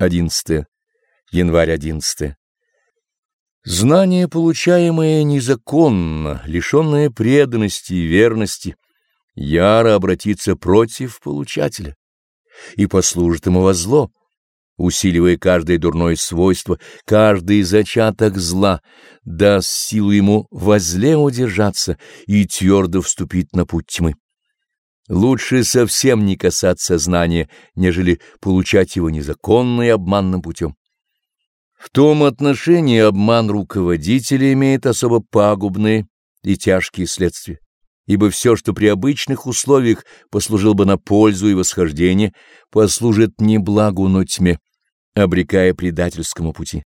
11. Январь 11. Знание, получаемое незаконно, лишенное преданности и верности, яро обратится против получателя и послужит ему во зло, усиливая каждое дурное свойство, каждый зачаток зла, даст силу ему возле удержаться и твердо вступить на путь тьмы. Лучше совсем не касаться знания, нежели получать его незаконно и обманным путем. В том отношении обман руководителя имеет особо пагубные и тяжкие следствия, ибо все, что при обычных условиях послужил бы на пользу и восхождение, послужит не благу, но тьме, обрекая предательскому пути.